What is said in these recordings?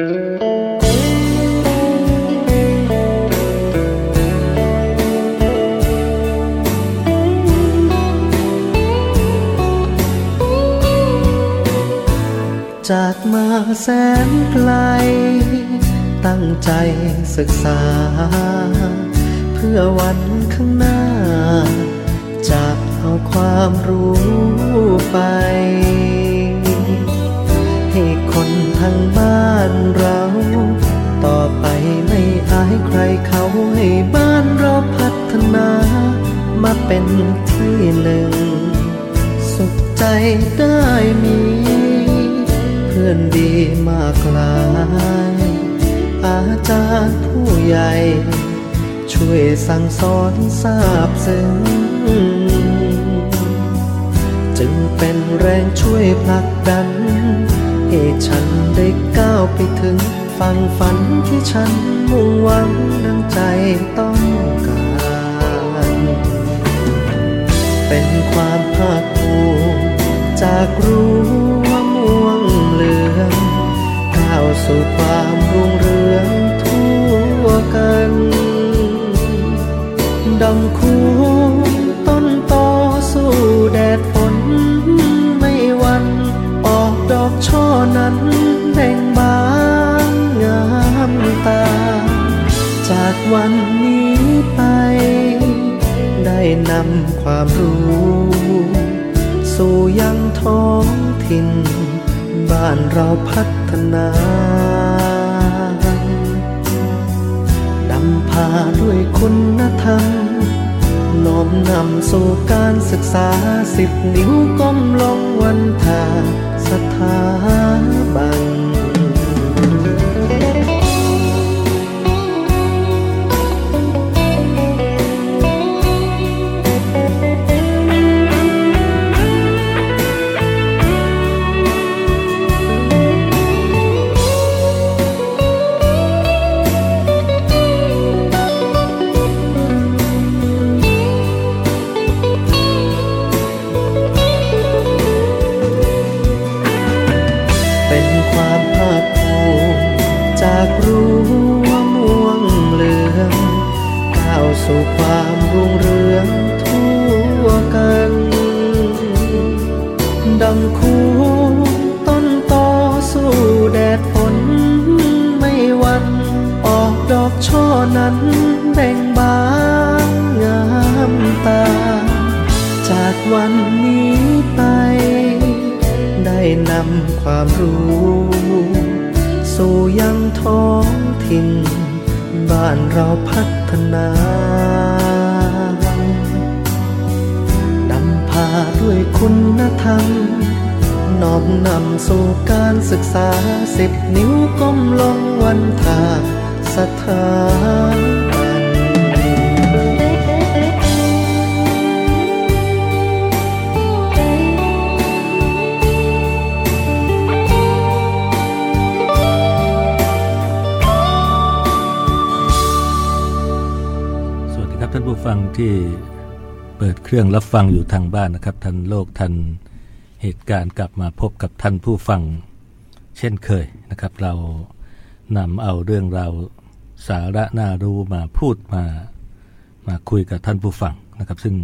จากมาแสนไกล ตั้งใจศึกษา เพื่อวันข้างหน้าจะเอาความรู้ไป ทางบ้านเรา ต่อไปไม่อายใครเขาให้บ้านเราพัฒนา มาเป็นที่หนึ่ง สุขใจได้มี เพื่อนดีมากลาย อาจารย์ผู้ใหญ่ ช่วยสั่งสอนทราบซึ้งจึงเป็นแรงช่วยผลักดัน ให้ฉันได้ก้าวไปถึงฝั่งฝันที่ฉันมุ่งหวังดังใจต้องการ เป็นความภาคภูมิจากรู้ว่าม่วงเหลืองก้าวสู่ความรุ่งเรืองทั่วกันดังคู่ วันนี้ไป ได้นำความรู้ สู่ยังท้องถิ่น บ้านเราพัฒนานำพาด้วยคุณธรรมน้อมนำสู่การศึกษาสิบนิ้วก้มลงวันทาสถาบันเป็น ช่อนั้นแบ่งบานงามตา จากวันนี้ไป ได้นำความรู้ สู่ยังท้องถิ่น บ้านเราพัฒนานำพาด้วยคุณธรรมน้อมนำสู่การศึกษาสิบนิ้วก้มลงวันทา สถาบันสวัสดีครับท่านผู้ฟังที่เปิดเครื่องรับฟังอยู่ทางบ้านนะครับทันโลกทันเหตุการณ์กลับมาพบกับท่านผู้ฟัง เช่นเคยนะครับ เรานำเอาเรื่องราว สาระน่ารู้มาพูดมา มาคุยกับท่านผู้ฟังนะครับ ซึ่ง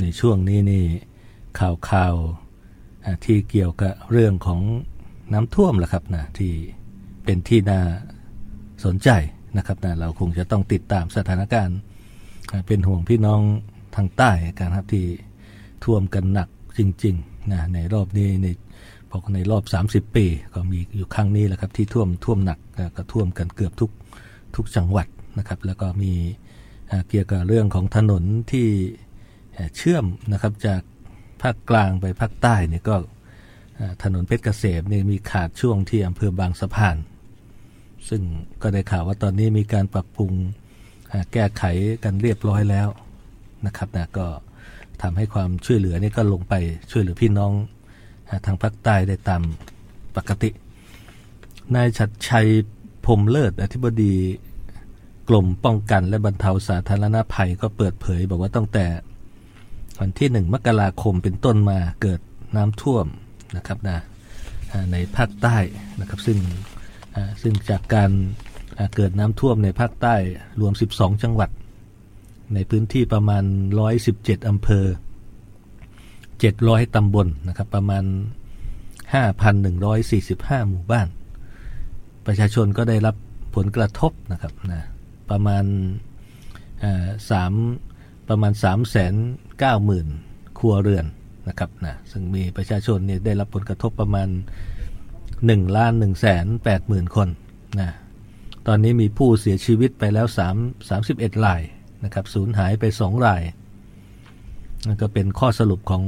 ในช่วงนี้นี่ข่าวข่าวที่เกี่ยวกับเรื่องของน้ำท่วมแหละครับนะที่เป็นที่น่าสนใจนะครับนะเราคงจะต้องติดตามสถานการณ์ เป็นห่วงพี่น้องทางใต้กันครับที่ท่วมกันหนักจริงๆนะในรอบนี้ในพอในรอบ 30 ปี ก็มีอยู่ครั้งนี้แหละครับที่ท่วมท่วมหนักก็ท่วมกันเกือบทุก ทุกจังหวัดนะครับ แล้วก็มีเกี่ยวกับเรื่องของถนนที่เชื่อมนะครับจากภาคกลางไปภาคใต้เนี่ยก็ถนนเพชรเกษมเนี่ยมีขาดช่วงที่อำเภอบางสะพาน ซึ่งก็ได้ข่าวว่าตอนนี้มีการปรับปรุงแก้ไขกันเรียบร้อยแล้วนะครับนะก็ทำให้ความช่วยเหลือนี่ก็ลงไปช่วยเหลือพี่น้องทางภาคใต้ได้ตามปกติ นายชัดชัย พรมเลิศอธิบดีกรมป้องกันและบรรเทาสาธารณภัยก็เปิดเผย บอกว่าตั้งแต่วันที่หนึ่งมกราคมเป็นต้นมาเกิดน้ำท่วมนะครับนะในภาคใต้นะครับ ซึ่งซึ่งจากการเกิดน้ำท่วมในภาคใต้รวม 12 จังหวัด ในพื้นที่ประมาณ 117 อำเภอ 700 ตำบลนะครับประมาณ 5,145 หมู่บ้าน ประชาชนก็ได้รับผลกระทบนะครับนะประมาณสามประมาณ3 9 0 0 0 0ครัวเรือนนะครับนะซึ่งมีประชาชนเนี่ยได้รับผลกระทบประมาณ1ล้าน1แสน8หมื่นคนนะตอนนี้มีผู้เสียชีวิตไปแล้ว3 31รายนะครับสูญหายไป 2 รายนั่นก็เป็นข้อสรุปของ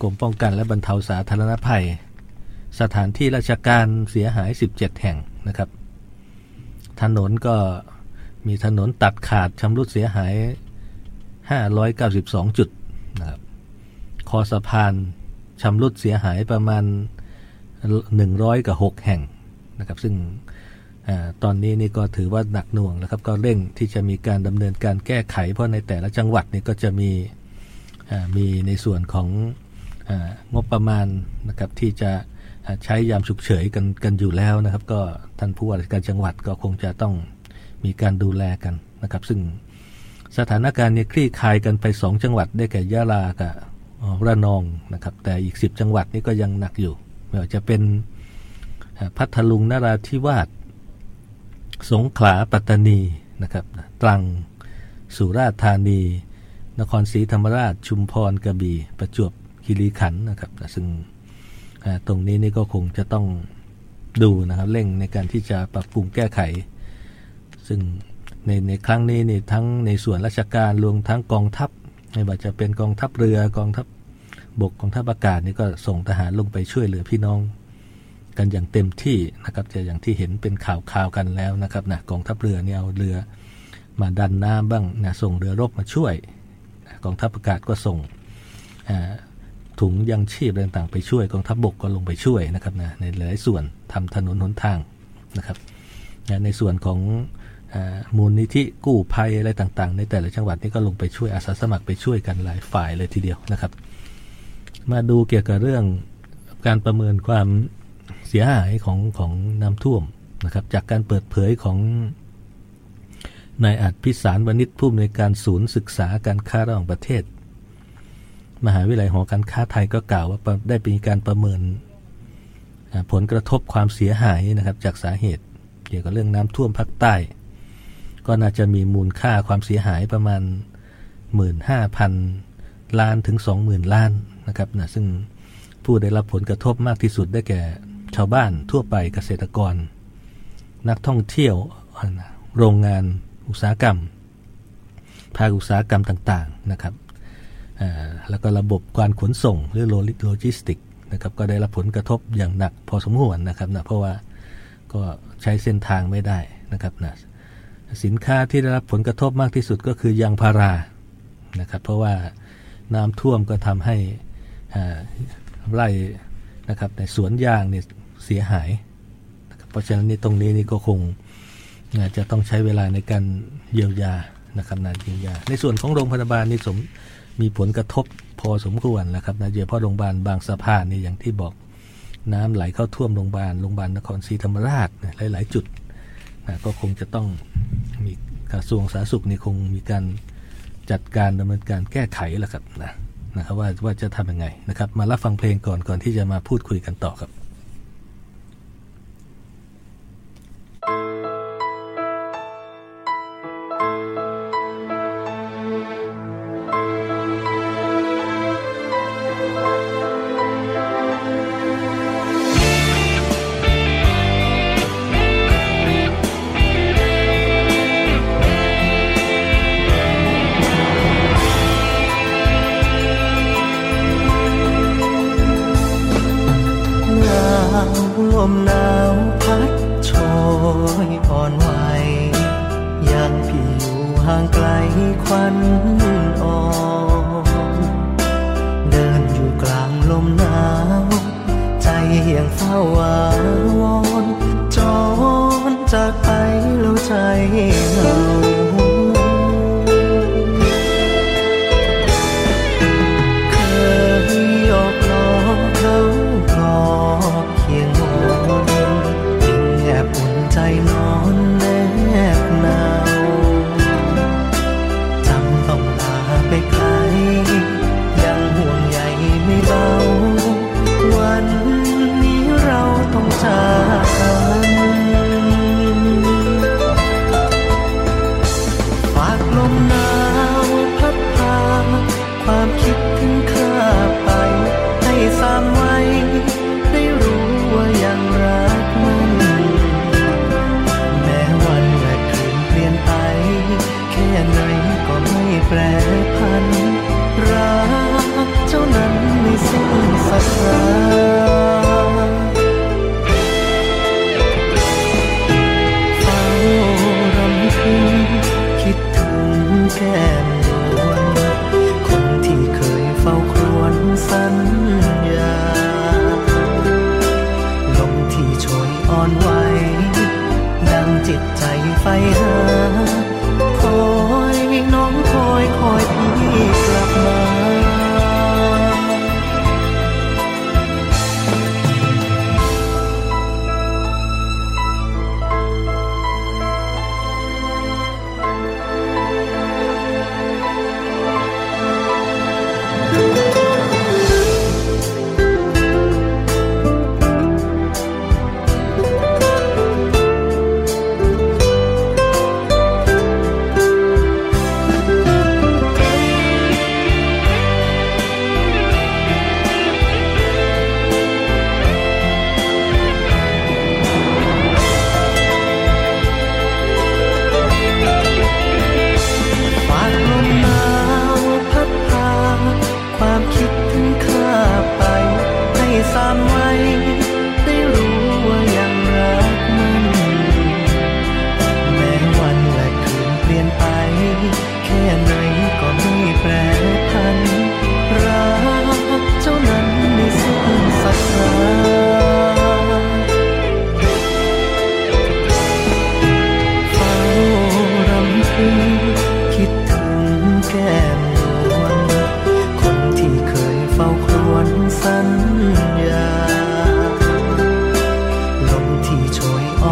กรมป้องกันและบรรเทาสาธารณภัย สถานที่ราชการเสียหาย 17 แห่งนะครับ ถนนก็มีถนนตัดขาดชำรุดเสียหาย 592 จุดนะครับคอสะพานชำรุดเสียหายประมาณ 100กับ6แห่งนะครับ ซึ่งอตอนนี้นี่ก็ถือว่าหนักหน่วงแล้วครับ ก็เร่งที่จะมีการดำเนินการแก้ไข เพราะในแต่ละจังหวัดนี่ก็จะมีมีในส่วนของงบประมาณนะครับที่จะ ใช้ยามฉุกเฉินกันกันอยู่แล้วนะครับ ก็ท่านผู้ว่าราชการจังหวัดก็คงจะต้องมีการดูแลกันนะครับ ซึ่งสถานการณ์เนี้คลี่คลายกันไป 2 จังหวัดได้แก่ยะลากับระนองนะครับ แต่อีก 10 จังหวัดนี้ก็ยังหนักอยู่ไม่ว่าจะเป็นพัทลุงนราธิวาสสงขลาปัตตานีนะครับ ตรังสุราษฎร์ธานี นครศรีธรรมราชชุมพรกระบี่ประจวบคีรีขันธ์นะครับซึ่ง ตรงนี้นี่ก็คงจะต้องดูนะครับเร่งในการที่จะปรับปรุงแก้ไข ซึ่งในในครั้งนี้นี่ทั้งในส่วนราชการรวมทั้งกองทัพไม่ว่าจะเป็นกองทัพเรือกองทัพบกกองทัพอากาศนี่ก็ส่งทหารลงไปช่วยเหลือพี่น้อง กันอย่างเต็มที่นะครับจะอย่างที่เห็นเป็นข่าวข่าวกันแล้วนะครับนะกองทัพเรือเนี่ยเอาเรือมาดันน้ำบ้างนะส่งเรือรบมาช่วย กองทัพอากาศก็ส่ง ถุงยังชีพต่างๆ ไปช่วยกองทัพบบกก็ลงไปช่วยนะครับนะในหลายส่วนทำถนนหนทางนะครับในส่วนของมูลนิธิกู้ภัยอะไรต่างๆ ในแต่ละจังหวัดนี่ก็ลงไปช่วยอาสาสมัครไปช่วยกันหลายฝ่ายเลยทีเดียวนะครับ มาดูเกี่ยวกับเรื่องการประเมินความเสียหายของของน้ำท่วมนะครับ จากการเปิดเผยของนายอัดพิสารวณิชผู้อำนวยการศูนย์ศึกษาการค้าระหว่างประเทศ มหาวิทยาลัยหอการค้าไทยก็กล่าวว่าได้มีการประเมินผลกระทบความเสียหายนะครับจากสาเหตุเกี่ยวกับเรื่องน้ำท่วมภาคใต้ ก็น่าจะมีมูลค่าความเสียหายประมาณ 15,000 ล้านถึง 20,000 ล้านนะครับนะซึ่งผู้ได้รับผลกระทบมากที่สุดได้แก่ชาวบ้านทั่วไปเกษตรกร นักท่องเที่ยวโรงงานอุตสาหกรรม ภาคอุตสาหกรรมต่างๆนะครับ แล้วก็ระบบการขนส่งหรือโลจิสติกนะครับก็ได้รับผลกระทบอย่างหนักพอสมควรนะครับนะเพราะว่าก็ใช้เส้นทางไม่ได้นะครับนะสินค้าที่ได้รับผลกระทบมากที่สุดก็คือยางพารานะครับเพราะว่าน้ำท่วมก็ทำให้ไร่นะครับในสวนยางเนี่ยเสียหายเพราะฉะนั้นนี่ตรงนี้นี่ก็คงจะต้องใช้เวลาในการเยียวยานะครับนานเยียวยาในส่วนของโรงพยาบาลนี่สม มีผลกระทบพอสมควรนะครับนะโดยเฉพาะโรงพยาบาลบางสะพานนี่อย่างที่บอกน้ำไหลเข้าท่วมโรงพยาบาลโรงพยาบาลนครศรีธรรมราชหลาย ๆ จุดนะก็คงจะต้องมีกระทรวงสาธารณสุขนี่คงมีการจัดการดำเนินการแก้ไขแหละครับนะนะครับว่าว่าจะทำยังไงนะครับ มารับฟังเพลงก่อนก่อนที่จะมาพูดคุยกันต่อครับ ยังเฝ้าวาวอนจอนจากไปแล้วใจ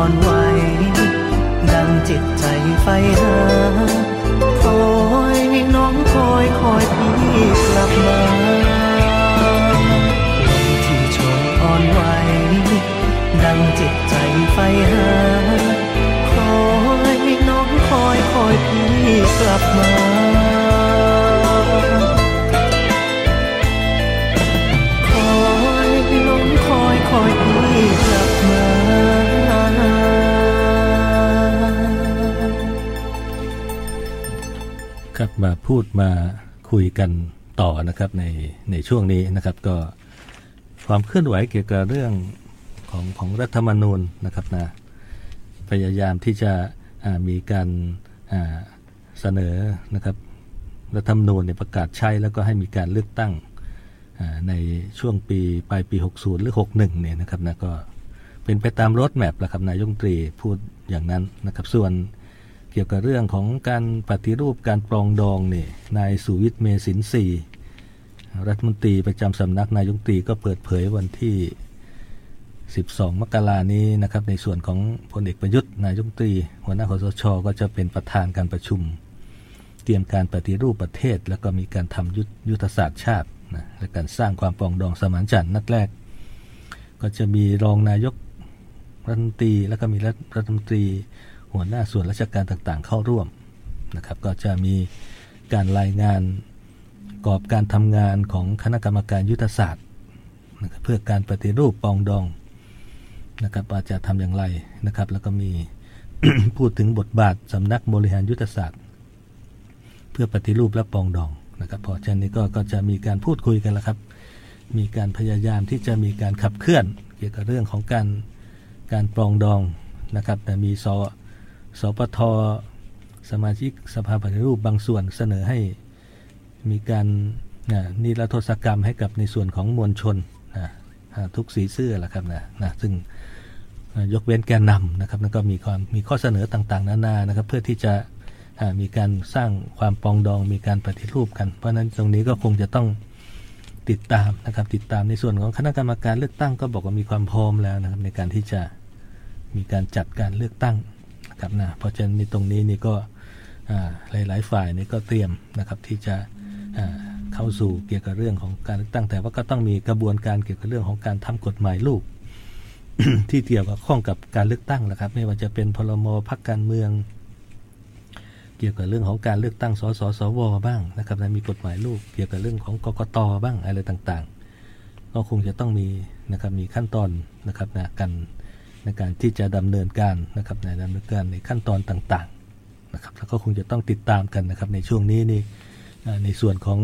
อ่อนไหว ดังจิตใจไฟหาคอยน้องคอยคอยพี่กลับมาวันที่ชยอ่อนไหว ดังจิตใจไฟหาคอยน้องคอยคอยพี่กลับมา คุยกันต่อนะครับในในช่วงนี้นะครับก็ความเคลื่อนไหวเกี่ยวกับเรื่องของของรัฐธรรมนูญนะครับนะพยายามที่จะมีการเสนอนะครับรัฐธรรมนูญเนี่ยประกาศใช้แล้วก็ให้มีการเลือกตั้งในช่วงปีปลายปี 60 หรือ 61เนี่ยนะครับนะก็เป็นไปตามรถแมพแหละครับนายงตรีพูดอย่างนั้นนะครับส่วน กี่ยวกับเรื่องของการปฏิรูปการปรองดองเนี่ยนายสุวิทย์เมสินสีรัฐมนตรีประจำสำนักนายงตรีก็เปิดเผยวันที่ 12 มกรานี้นะครับ ในส่วนของพลเอกประยุทธ์นายงตรี หัวหน้าคสช ก็จะเป็นประธานการประชุม เตรียมการปฏิรูปประเทศ แล้วก็มีการทำยุทธศาสตร์ชาตินะและการสร้างความปรองดองสมานฉันท์นัดแรก ก็จะมีรองนายกรัฐมนตรีแล้วก็มีรัฐมนตรี หัวหน้าส่วนราชการต่างๆ เข้าร่วมนะครับ ก็จะมีการรายงานกรอบการทำงานของคณะกรรมการยุทธศาสตร์นะครับเพื่อการปฏิรูปปองดองนะครับว่าจะทำอย่างไรนะครับ แล้วก็มีพูดถึงบทบาทสำนักบริหารยุทธศาสตร์ เพื่อปฏิรูปและปองดองนะครับพอเช่นนี้ก็ก็จะมีการพูดคุยกันแล้วครับ มีการพยายามที่จะมีการขับเคลื่อน เกี่ยวกับเรื่องของการการปรองดองนะครับ แต่มีซอ สปทสมาชิกสภาปฏิรูปบางส่วนเสนอให้มีการนิรโทษกรรมให้กับในส่วนของมวลชนทุกสีเสื้อแหละครับนะนะซึ่งยกเว้นแกนนำนะครับแล้วก็มีความมีข้อเสนอต่างๆ นานานะครับ เพื่อที่จะมีการสร้างความปองดองมีการปฏิรูปกัน เพราะนั้นตรงนี้ก็คงจะต้องติดตามนะครับ ติดตามในส่วนของคณะกรรมการเลือกตั้งก็บอกว่ามีความพร้อมแล้วนะครับในการที่จะมีการจัดการเลือกตั้ง ครับนะเพราะฉะนั้นในตรงนี้นี่ก็หลาย ๆ ฝ่ายนี่ก็เตรียมนะครับที่จะเข้าสู่เกี่ยวกับเรื่องของการเลือกตั้งแต่ว่าก็ต้องมีกระบวนการเกี่ยวกับเรื่องของการทำกฎหมายลูก ที่เกี่ยวกับข้องกับการเลือกตั้งนะครับ ไม่ว่าจะเป็นพลมพักการเมือง เกี่ยวกับเรื่องของการเลือกตั้งสสสวบ้างนะครับมีกฎหมายลูก เกี่ยวกับเรื่องของกกตบ้างอะไรต่างๆ ก็คงจะต้องมีนะครับมีขั้นตอนนะครับนะกัน ในการที่จะดำเนินการนะครับในดำเนินการในขั้นตอนต่างๆนะครับแล้วก็คงจะต้องติดตามกันนะครับในช่วงนี้นี่ในส่วนของ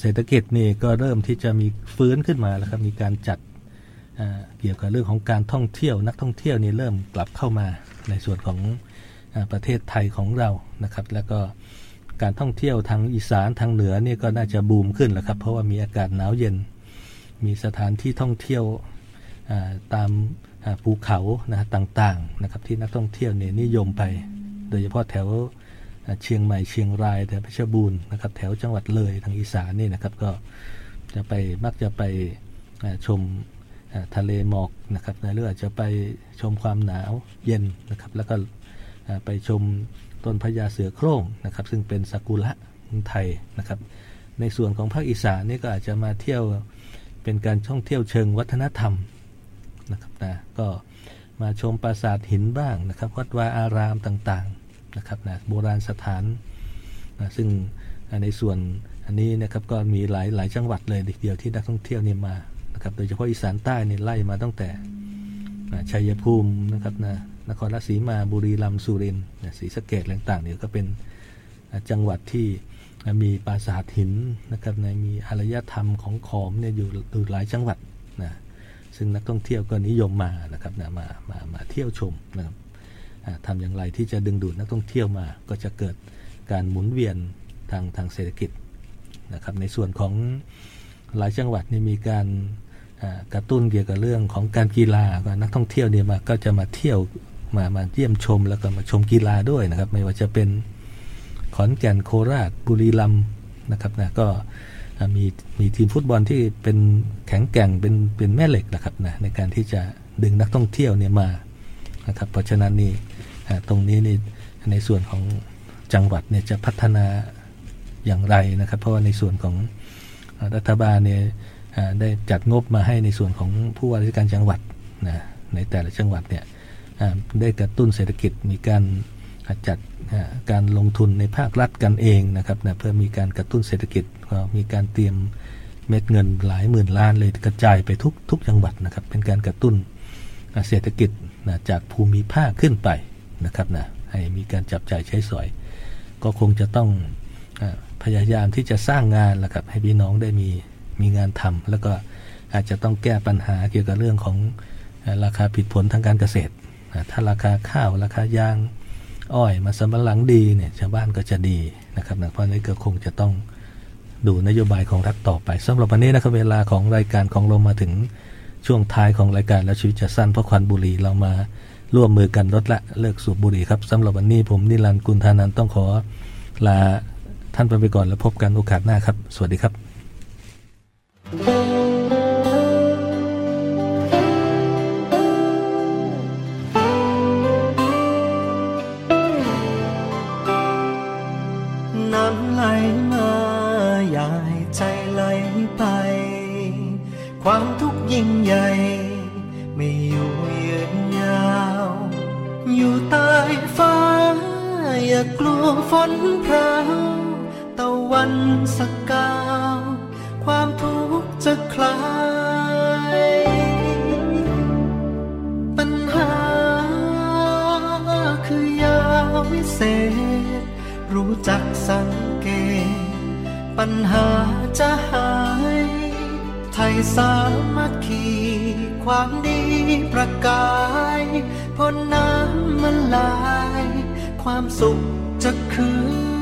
เศรษฐกิจนี่ก็เริ่มที่จะมีฟื้นขึ้นมาแล้วครับมีการจัดเกี่ยวกับเรื่องของการท่องเที่ยว นักท่องเที่ยวนี่เริ่มกลับเข้ามาในส่วนของประเทศไทยของเรานะครับ แล้วก็การท่องเที่ยวทางอีสานทางเหนือนี่ก็น่าจะบูมขึ้นแล้วครับ เพราะว่ามีอากาศหนาวเย็น มีสถานที่ท่องเที่ยว ตามภูเขานะต่างๆนะครับที่นักท่องเที่ยวเนี่ยนิยมไป โดยเฉพาะแถวเชียงใหม่เชียงรายแถวเพชรบูรณ์นะครับแถวจังหวัดเลยทางอีสานนี่นะครับก็จะไปมักจะไปชมทะเลหมอกนะครับหรืออาจจะไปชมความหนาวเย็นนะครับแล้วก็ไปชมต้นพญาเสือโคร่งนะครับซึ่งเป็นซากุระไทยนะครับ ในส่วนของภาคอีสานนี่ก็อาจจะมาเที่ยวเป็นการท่องเที่ยวเชิงวัฒนธรรม นะครับนะก็มาชมปราสาทหินบ้างนะครับวัดวาอารามต่างๆนะครับนะโบราณสถานนะซึ่งในส่วนอันนี้นะครับก็มีหลายหลายจังหวัดเลยเดียวที่นักท่องเที่ยวนี่มานะครับโดยเฉพาะอีสานใต้นี่ไล่มาตั้งแต่ชัยภูมินะครับนะนครราชสีมาบุรีรัมย์สุรินทร์ศรีสะเกดต่างๆเนี่ยก็เป็นจังหวัดที่มีปราสาทหินนะครับในมีอารยธรรมของขอมเนี่ยอยู่อยู่หลายจังหวัด ซึ่งนักท่องเที่ยวก็นิยมมานะครับนะมามามาเที่ยวชมนะครับทำอย่างไรที่จะดึงดูดนักท่องเที่ยวมา ก็จะเกิดการหมุนเวียนทางทางเศรษฐกิจนะครับในส่วนของหลายจังหวัดนี่มีการกระตุ้นเกี่ยวกับเรื่องของการกีฬานักท่องเที่ยวเนี่ยมาก็จะมาเที่ยวมามาเยี่ยมชมแล้วก็มาชมกีฬาด้วยนะครับ ไม่ว่าจะเป็นขอนแก่นโคราชบุรีรัมย์นะครับนะก็ มีมีทีมฟุตบอลที่เป็นแข็งแกร่งเป็นเป็นแม่เหล็กนะครับนะในการที่จะดึงนักท่องเที่ยวเนี่ยมานะครับเพราะฉะนั้นนี่ตรงนี้นี่ในส่วนของจังหวัดเนี่ยจะพัฒนาอย่างไรนะครับ เพราะว่าในส่วนของรัฐบาลเนี่ยได้จัดงบมาให้ในส่วนของผู้ว่าราชการจังหวัดนะในแต่ละจังหวัดเนี่ยได้กระตุ้นเศรษฐกิจมีการจัดการลงทุนในภาครัฐกันเองนะครับนะเพื่อมีการกระตุ้นเศรษฐกิจ ก็มีการเตรียมเม็ดเงินหลายหมื่นล้านเลยกระจายไปทุกทุกจังหวัดนะครับ เป็นการกระตุ้นเศรษฐกิจนะจากภูมิภาคขึ้นไปนะครับนะให้มีการจับจ่ายใช้สอย ก็คงจะต้องพยายามที่จะสร้างงานแล้วครับให้พี่น้องได้มีมีงานทำแล้วก็อาจจะต้องแก้ปัญหาเกี่ยวกับเรื่องของราคาผิดผลทางการเกษตร ถ้าราคาข้าวราคายางอ้อยมาสำปะหลังดีเนี่ยชาวบ้านก็จะดีนะครับนะเพราะนี้ก็คงจะต้อง ดูนโยบายของรัฐต่อไปสำหรับวันนี้นะครับเวลาของรายการของเรามาถึงช่วงท้ายของรายการแล้วชีวิตจะสั้นเพราะควันบุหรี่เรามาร่วมมือกันลดละเลิกสูบบุหรี่ครับสำหรับวันนี้ผมนิรันดร์กุลธานันต้องขอลาท่านไปไปก่อนแล้วพบกันโอกาสหน้าครับ สวัสดีครับ สามัคคีความดีประกายพ้นน้ำมันลาย ความสุขจะคืน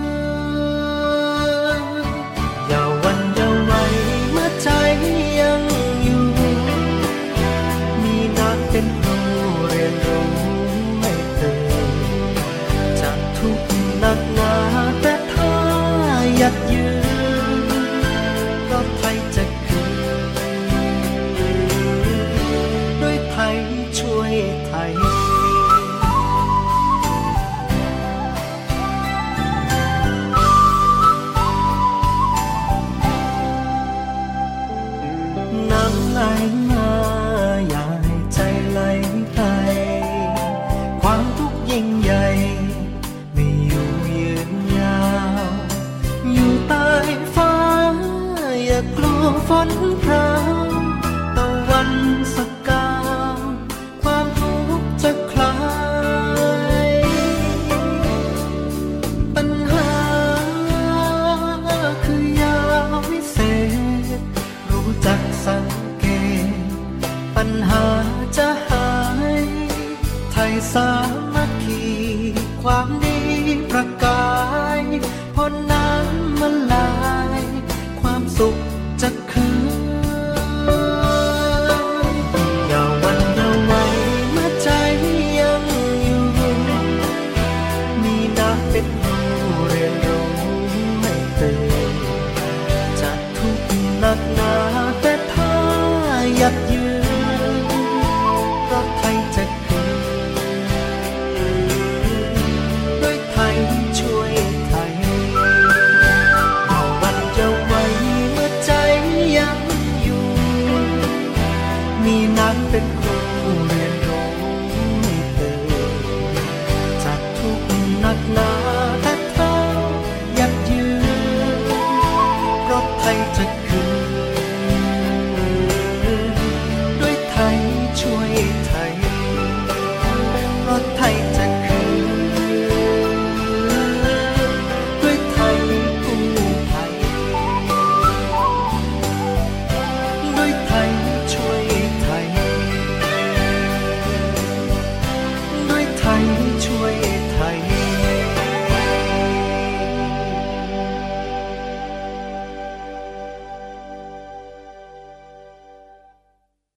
ดี